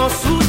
nosso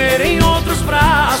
viver em outros braços.